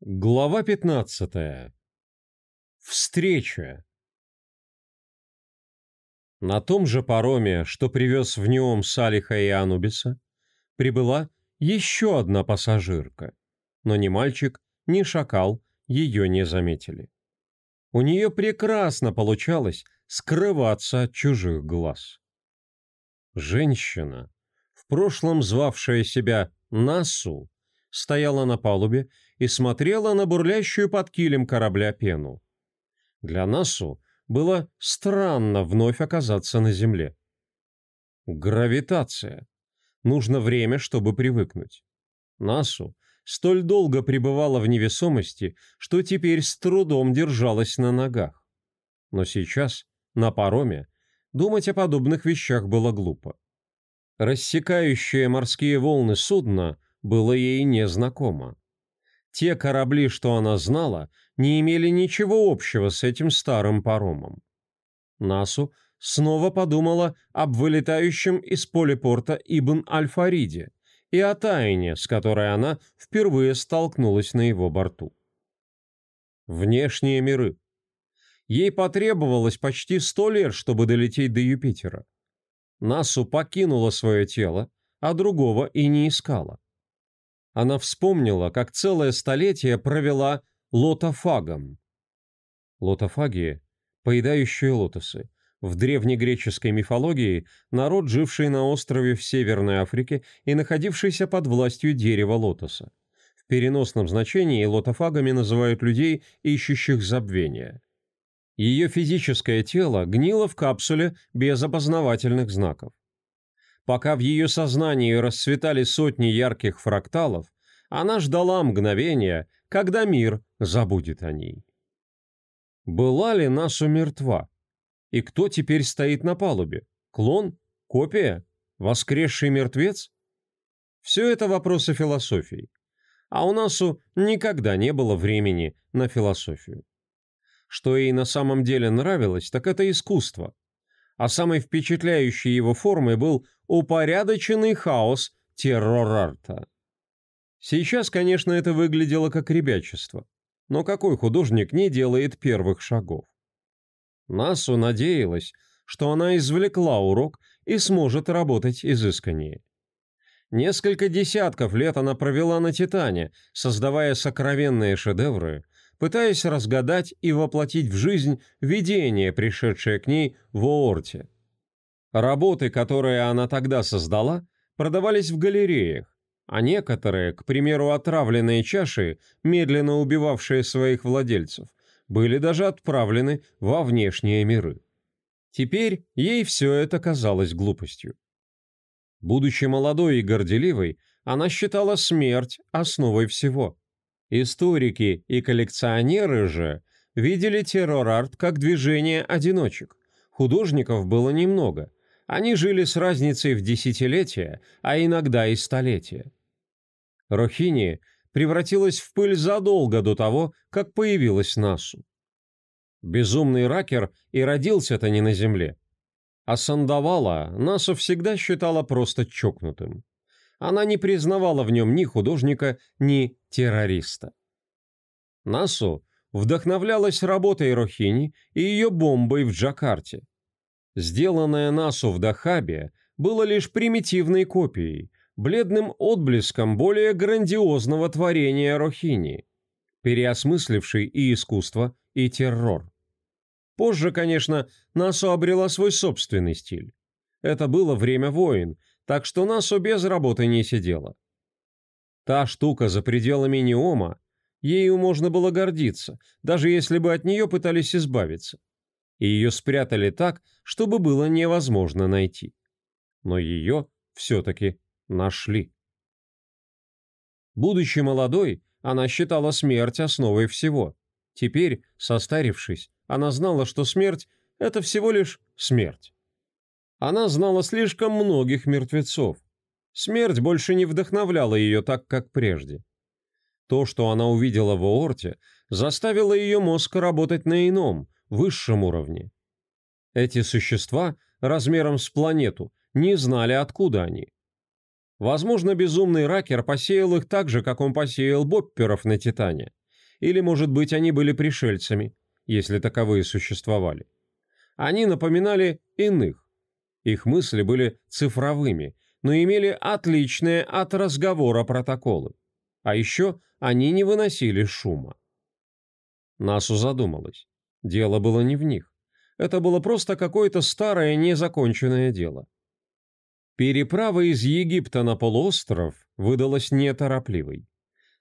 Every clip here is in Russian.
Глава 15. Встреча. На том же пароме, что привез в Неом Салиха и Анубиса, прибыла еще одна пассажирка, но ни мальчик, ни шакал ее не заметили. У нее прекрасно получалось скрываться от чужих глаз. Женщина, в прошлом звавшая себя Насу, стояла на палубе и смотрела на бурлящую под килем корабля пену. Для Насу было странно вновь оказаться на земле. Гравитация. Нужно время, чтобы привыкнуть. Насу столь долго пребывала в невесомости, что теперь с трудом держалась на ногах. Но сейчас, на пароме, думать о подобных вещах было глупо. Рассекающие морские волны судно было ей незнакомо. Те корабли, что она знала, не имели ничего общего с этим старым паромом. Насу снова подумала об вылетающем из полипорта Ибн Аль-Фариде и о тайне, с которой она впервые столкнулась на его борту. Внешние миры. Ей потребовалось почти сто лет, чтобы долететь до Юпитера. Насу покинула свое тело, а другого и не искала. Она вспомнила, как целое столетие провела лотофагом. Лотофагии – поедающие лотосы. В древнегреческой мифологии народ, живший на острове в Северной Африке и находившийся под властью дерева лотоса. В переносном значении лотофагами называют людей, ищущих забвения. Ее физическое тело гнило в капсуле без опознавательных знаков. Пока в ее сознании расцветали сотни ярких фракталов, она ждала мгновения, когда мир забудет о ней. Была ли Насу мертва? И кто теперь стоит на палубе? Клон? Копия? Воскресший мертвец? Все это вопросы философии. А у Насу никогда не было времени на философию. Что ей на самом деле нравилось, так это искусство – а самой впечатляющей его формой был упорядоченный хаос террор-арта. Сейчас, конечно, это выглядело как ребячество, но какой художник не делает первых шагов? Насу надеялась, что она извлекла урок и сможет работать изысканнее. Несколько десятков лет она провела на «Титане», создавая сокровенные шедевры – пытаясь разгадать и воплотить в жизнь видение, пришедшее к ней в Оорте. Работы, которые она тогда создала, продавались в галереях, а некоторые, к примеру, отравленные чаши, медленно убивавшие своих владельцев, были даже отправлены во внешние миры. Теперь ей все это казалось глупостью. Будучи молодой и горделивой, она считала смерть основой всего – Историки и коллекционеры же видели террор-арт как движение одиночек. Художников было немного. Они жили с разницей в десятилетия, а иногда и столетия. Рохини превратилась в пыль задолго до того, как появилась Насу. Безумный ракер и родился-то не на земле. А Сандавала Насу всегда считала просто чокнутым она не признавала в нем ни художника, ни террориста. Насу вдохновлялась работой Рохини и ее бомбой в Джакарте. Сделанное Насу в Дахабе было лишь примитивной копией, бледным отблеском более грандиозного творения Рохини, переосмыслившей и искусство, и террор. Позже, конечно, Насу обрела свой собственный стиль. Это было время войн, так что Насу без работы не сидела. Та штука за пределами Неома, ею можно было гордиться, даже если бы от нее пытались избавиться. И ее спрятали так, чтобы было невозможно найти. Но ее все-таки нашли. Будучи молодой, она считала смерть основой всего. Теперь, состарившись, она знала, что смерть – это всего лишь смерть. Она знала слишком многих мертвецов. Смерть больше не вдохновляла ее так, как прежде. То, что она увидела в Оорте, заставило ее мозг работать на ином, высшем уровне. Эти существа, размером с планету, не знали, откуда они. Возможно, безумный ракер посеял их так же, как он посеял бопперов на Титане, Или, может быть, они были пришельцами, если таковые существовали. Они напоминали иных. Их мысли были цифровыми, но имели отличные от разговора протоколы. А еще они не выносили шума. Насу задумалась. Дело было не в них. Это было просто какое-то старое незаконченное дело. Переправа из Египта на полуостров выдалась неторопливой.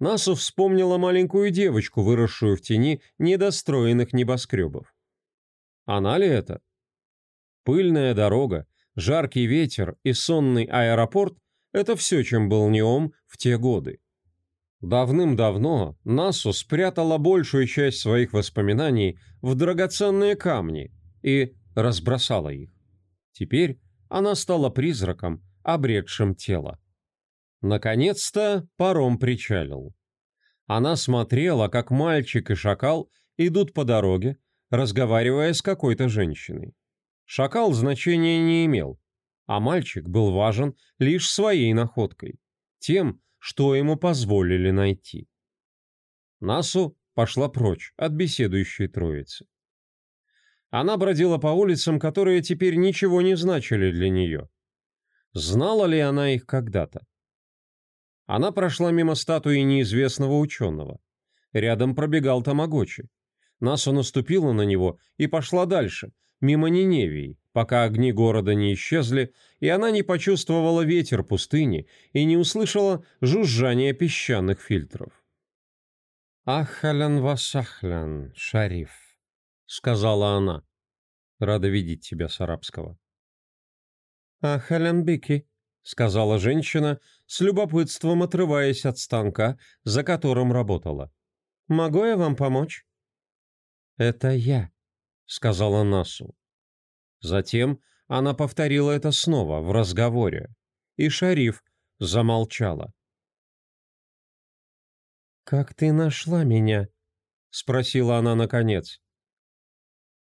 Насу вспомнила маленькую девочку, выросшую в тени недостроенных небоскребов. Она ли это? Пыльная дорога, жаркий ветер и сонный аэропорт – это все, чем был Неом в те годы. Давным-давно Насу спрятала большую часть своих воспоминаний в драгоценные камни и разбросала их. Теперь она стала призраком, обретшим тело. Наконец-то паром причалил. Она смотрела, как мальчик и шакал идут по дороге, разговаривая с какой-то женщиной. Шакал значения не имел, а мальчик был важен лишь своей находкой, тем, что ему позволили найти. Насу пошла прочь от беседующей троицы. Она бродила по улицам, которые теперь ничего не значили для нее. Знала ли она их когда-то? Она прошла мимо статуи неизвестного ученого. Рядом пробегал Тамагочи. Насу наступила на него и пошла дальше, мимо Ниневии, пока огни города не исчезли, и она не почувствовала ветер пустыни и не услышала жужжания песчаных фильтров. «Ахалян васахлян, шариф», — сказала она. Рада видеть тебя с арабского. «Ахалян бики», — сказала женщина, с любопытством отрываясь от станка, за которым работала. «Могу я вам помочь?» «Это я», — сказала Насу. Затем она повторила это снова в разговоре, и шариф замолчала. «Как ты нашла меня?» — спросила она наконец.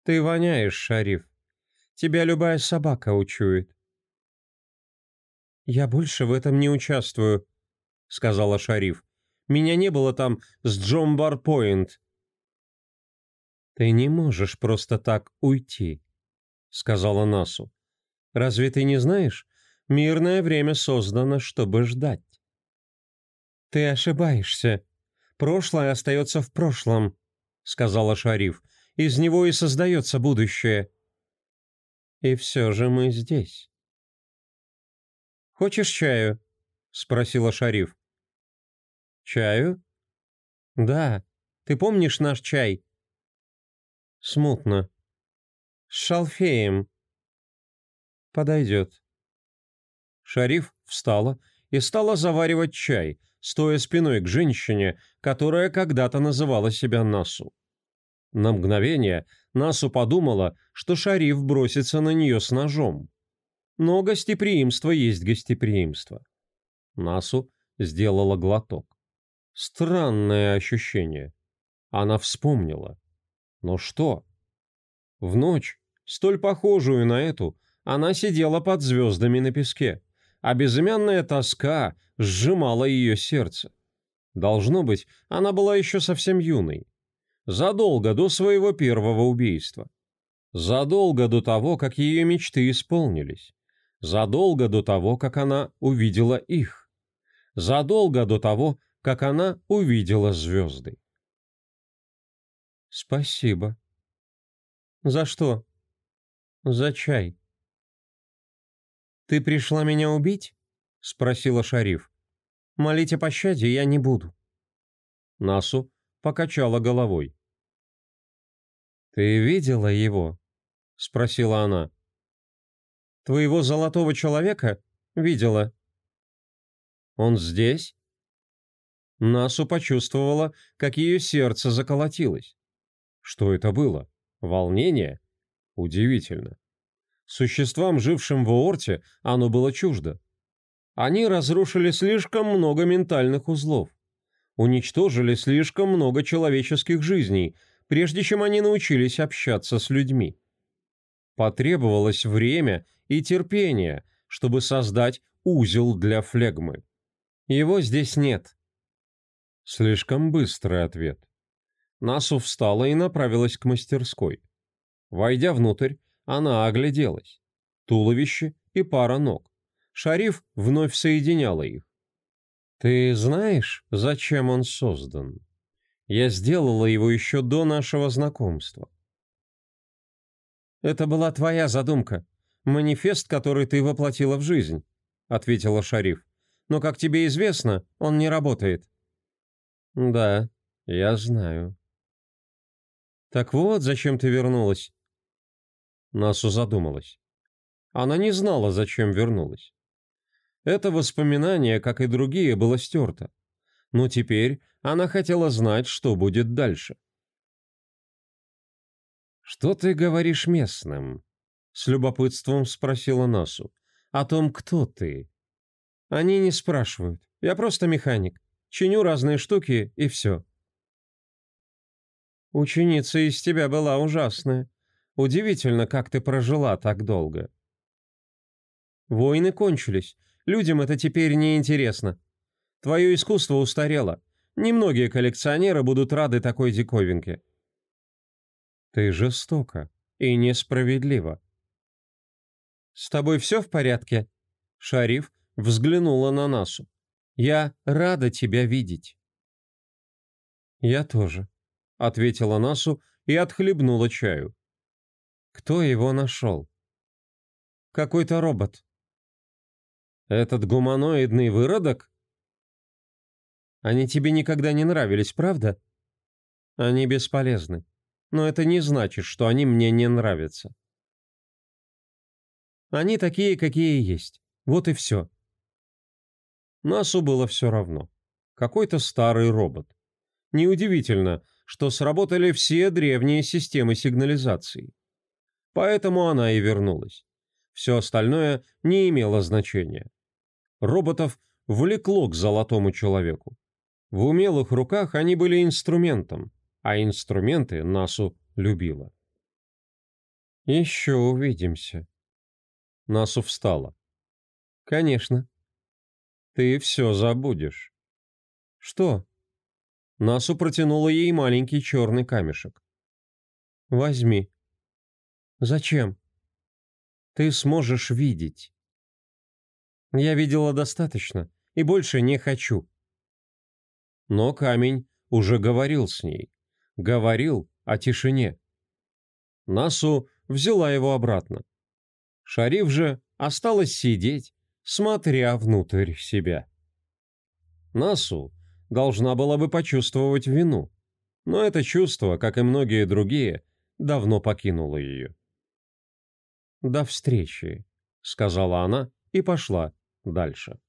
«Ты воняешь, шариф. Тебя любая собака учует». «Я больше в этом не участвую», — сказала шариф. «Меня не было там с Джомбар-Пойнт». «Ты не можешь просто так уйти», — сказала Насу. «Разве ты не знаешь? Мирное время создано, чтобы ждать». «Ты ошибаешься. Прошлое остается в прошлом», — сказала шариф. «Из него и создается будущее». «И все же мы здесь». «Хочешь чаю?» — спросила шариф. «Чаю?» «Да. Ты помнишь наш чай?» «Смутно. С шалфеем». «Подойдет». Шариф встала и стала заваривать чай, стоя спиной к женщине, которая когда-то называла себя Насу. На мгновение Насу подумала, что Шариф бросится на нее с ножом. Но гостеприимство есть гостеприимство. Насу сделала глоток. Странное ощущение. Она вспомнила. Но что? В ночь, столь похожую на эту, она сидела под звездами на песке, а безымянная тоска сжимала ее сердце. Должно быть, она была еще совсем юной. Задолго до своего первого убийства. Задолго до того, как ее мечты исполнились задолго до того, как она увидела их, задолго до того, как она увидела звезды. «Спасибо». «За что?» «За чай». «Ты пришла меня убить?» — спросила шариф. «Молить о пощаде я не буду». Насу покачала головой. «Ты видела его?» — спросила она. Твоего золотого человека видела». «Он здесь?» Насу почувствовала, как ее сердце заколотилось. Что это было? Волнение? Удивительно. Существам, жившим в Оорте, оно было чуждо. Они разрушили слишком много ментальных узлов, уничтожили слишком много человеческих жизней, прежде чем они научились общаться с людьми. Потребовалось время и терпение, чтобы создать узел для флегмы. Его здесь нет. Слишком быстрый ответ. Насу встала и направилась к мастерской. Войдя внутрь, она огляделась. Туловище и пара ног. Шариф вновь соединяла их. «Ты знаешь, зачем он создан? Я сделала его еще до нашего знакомства». «Это была твоя задумка, манифест, который ты воплотила в жизнь», — ответила Шариф. «Но, как тебе известно, он не работает». «Да, я знаю». «Так вот, зачем ты вернулась?» Насу задумалась. Она не знала, зачем вернулась. Это воспоминание, как и другие, было стерто. Но теперь она хотела знать, что будет дальше. «Что ты говоришь местным?» — с любопытством спросила Насу. «О том, кто ты?» «Они не спрашивают. Я просто механик. Чиню разные штуки, и все». «Ученица из тебя была ужасная. Удивительно, как ты прожила так долго». «Войны кончились. Людям это теперь не интересно. Твое искусство устарело. Немногие коллекционеры будут рады такой диковинке. Ты жестока и несправедлива. С тобой все в порядке? Шариф взглянула на Насу. Я рада тебя видеть. Я тоже, ответила Насу и отхлебнула чаю. Кто его нашел? Какой-то робот. Этот гуманоидный выродок? Они тебе никогда не нравились, правда? Они бесполезны. Но это не значит, что они мне не нравятся. Они такие, какие есть. Вот и все. Насу было все равно. Какой-то старый робот. Неудивительно, что сработали все древние системы сигнализации. Поэтому она и вернулась. Все остальное не имело значения. Роботов влекло к золотому человеку. В умелых руках они были инструментом, а инструменты Насу любила. «Еще увидимся». Насу встала. «Конечно. Ты все забудешь». «Что?» Насу протянула ей маленький черный камешек. «Возьми». «Зачем?» «Ты сможешь видеть». Я видела достаточно и больше не хочу. Но камень уже говорил с ней. Говорил о тишине. Насу взяла его обратно. Шариф же осталась сидеть, смотря внутрь себя. Насу должна была бы почувствовать вину, но это чувство, как и многие другие, давно покинуло ее. «До встречи», — сказала она и пошла дальше.